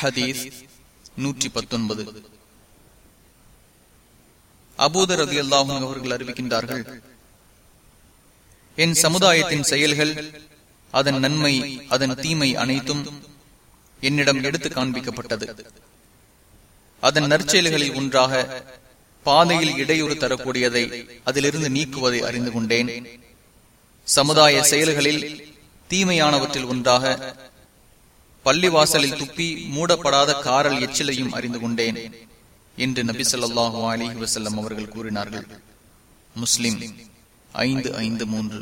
ஹதீஸ் நூற்றி பத்தொன்பது அபூதர் அதி அல்லாஹும் அவர்கள் அறிவிக்கின்றார்கள் என் சமுதாயத்தின் செயல்கள் அதன் நன்மை அதன் தீமை அனைத்தும் என்னிடம் எடுத்து காண்பிக்கப்பட்டது. அதன் நற்செயல்களில் ஒன்றாக பாதையில் இடையூறு தரக்கூடியதை அதிலிருந்து நீக்குவதை அறிந்து கொண்டேன். சமுதாய செயல்களில் தீமையானவற்றில் ஒன்றாக பள்ளிவாசலில் துப்பி மூடப்படாத காரல் எச்சிலையும் அறிந்து கொண்டேன் என்று நபி சொல்லாஹு அலி வசல்லம் அவர்கள் கூறினார்கள். முஸ்லிம் ஐந்து ஐந்து மூன்று.